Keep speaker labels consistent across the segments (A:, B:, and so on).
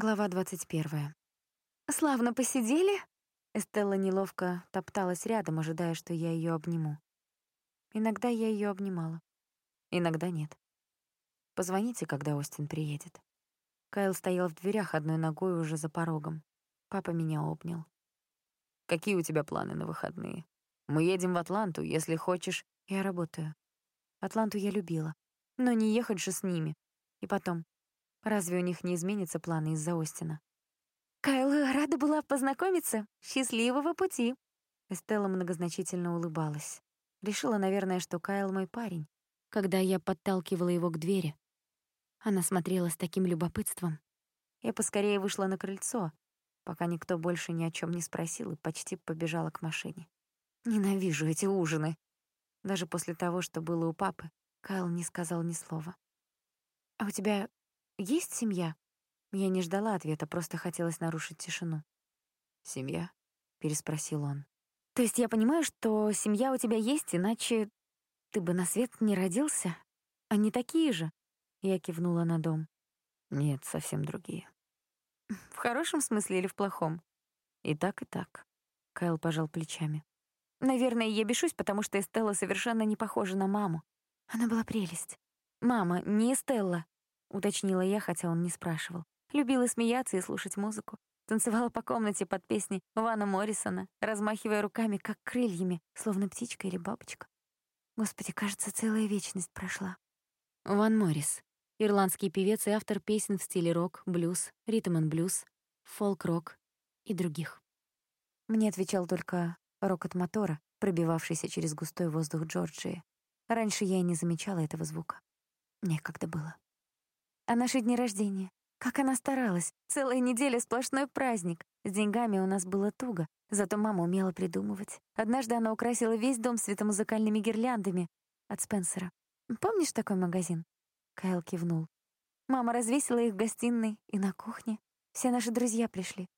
A: Глава 21. «Славно посидели?» Эстелла неловко топталась рядом, ожидая, что я ее обниму. Иногда я ее обнимала, иногда нет. «Позвоните, когда Остин приедет». Кайл стоял в дверях одной ногой уже за порогом. Папа меня обнял. «Какие у тебя планы на выходные? Мы едем в Атланту, если хочешь...» «Я работаю. Атланту я любила. Но не ехать же с ними. И потом, Разве у них не изменятся планы из-за Остина? «Кайл, рада была познакомиться. Счастливого пути!» Эстелла многозначительно улыбалась. Решила, наверное, что Кайл мой парень, когда я подталкивала его к двери. Она смотрела с таким любопытством. Я поскорее вышла на крыльцо, пока никто больше ни о чем не спросил и почти побежала к машине. Ненавижу эти ужины. Даже после того, что было у папы, Кайл не сказал ни слова. «А у тебя есть семья?» Я не ждала ответа, просто хотелось нарушить тишину. «Семья?» — переспросил он. «То есть я понимаю, что семья у тебя есть, иначе ты бы на свет не родился? Они такие же?» Я кивнула на дом. «Нет, совсем другие». «В хорошем смысле или в плохом?» «И так, и так», — Кайл пожал плечами. «Наверное, я бешусь, потому что Эстелла совершенно не похожа на маму. Она была прелесть. Мама, не Эстелла. — уточнила я, хотя он не спрашивал. Любила смеяться и слушать музыку. Танцевала по комнате под песни Вана Моррисона, размахивая руками, как крыльями, словно птичка или бабочка. Господи, кажется, целая вечность прошла. Ван Моррис. Ирландский певец и автор песен в стиле рок, блюз, ритм-н-блюз, фолк-рок и других. Мне отвечал только рокот мотора, пробивавшийся через густой воздух Джорджии. Раньше я и не замечала этого звука. Некогда было. А наши дни рождения? Как она старалась. Целая неделя — сплошной праздник. С деньгами у нас было туго, зато мама умела придумывать. Однажды она украсила весь дом светомузыкальными гирляндами от Спенсера. Помнишь такой магазин? Кайл кивнул. Мама развесила их в гостиной и на кухне. Все наши друзья пришли.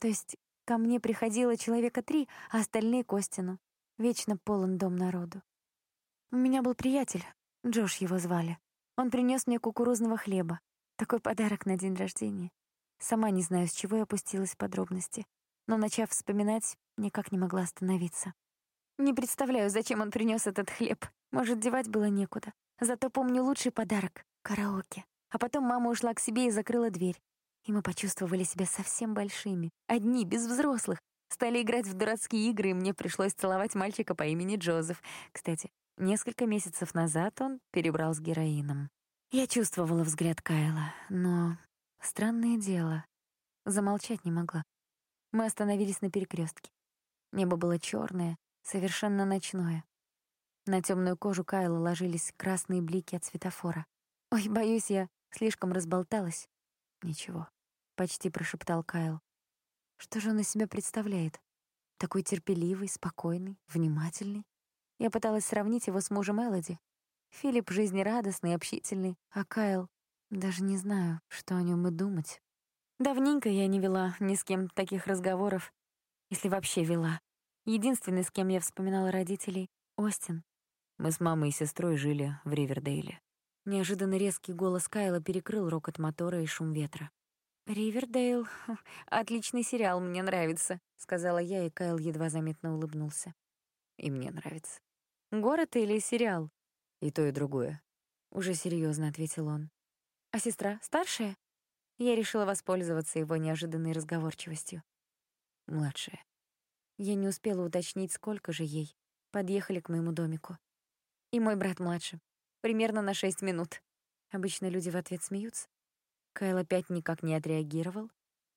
A: То есть ко мне приходило человека три, а остальные — к Остину. Вечно полон дом народу. У меня был приятель, Джош его звали. Он принес мне кукурузного хлеба. Такой подарок на день рождения. Сама не знаю, с чего я опустилась в подробности, но, начав вспоминать, никак не могла остановиться. Не представляю, зачем он принес этот хлеб. Может, девать было некуда. Зато помню лучший подарок — караоке. А потом мама ушла к себе и закрыла дверь. И мы почувствовали себя совсем большими. Одни, без взрослых. Стали играть в дурацкие игры, и мне пришлось целовать мальчика по имени Джозеф. Кстати, Несколько месяцев назад он перебрал с героином. Я чувствовала взгляд Кайла, но странное дело, замолчать не могла. Мы остановились на перекрестке. Небо было черное, совершенно ночное. На темную кожу Кайла ложились красные блики от светофора. «Ой, боюсь, я слишком разболталась». «Ничего», — почти прошептал Кайл. «Что же он из себя представляет? Такой терпеливый, спокойный, внимательный?» Я пыталась сравнить его с мужем Элоди. Филипп жизнерадостный, общительный, а Кайл... Даже не знаю, что о нем и думать. Давненько я не вела ни с кем таких разговоров, если вообще вела. Единственный, с кем я вспоминала родителей — Остин. Мы с мамой и сестрой жили в Ривердейле. Неожиданно резкий голос Кайла перекрыл рокот мотора и шум ветра. «Ривердейл — отличный сериал, мне нравится», — сказала я, и Кайл едва заметно улыбнулся. «И мне нравится». Город или сериал? И то, и другое. Уже серьезно ответил он. А сестра старшая? Я решила воспользоваться его неожиданной разговорчивостью. Младшая. Я не успела уточнить, сколько же ей. Подъехали к моему домику. И мой брат младше. Примерно на шесть минут. Обычно люди в ответ смеются. Кайл опять никак не отреагировал.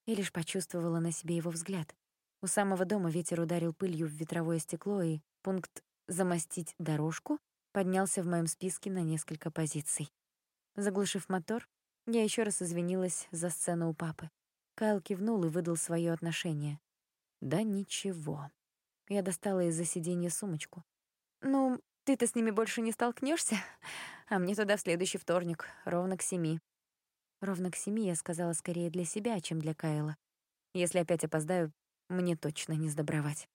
A: Я лишь почувствовала на себе его взгляд. У самого дома ветер ударил пылью в ветровое стекло, и пункт замостить дорожку поднялся в моем списке на несколько позиций. Заглушив мотор, я еще раз извинилась за сцену у папы. Кайл кивнул и выдал свое отношение. «Да ничего». Я достала из-за сиденья сумочку. «Ну, ты-то с ними больше не столкнешься, а мне туда в следующий вторник, ровно к семи». Ровно к семи я сказала скорее для себя, чем для Кайла. Если опять опоздаю, мне точно не сдобровать.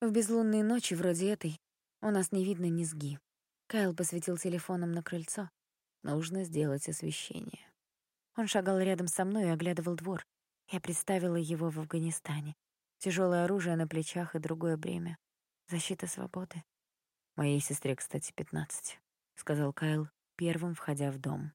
A: В безлунные ночи вроде этой у нас не видно низги. Кайл посветил телефоном на крыльцо. Нужно сделать освещение. Он шагал рядом со мной и оглядывал двор. Я представила его в Афганистане. Тяжелое оружие на плечах и другое бремя. Защита свободы. Моей сестре, кстати, пятнадцать, сказал Кайл, первым входя в дом.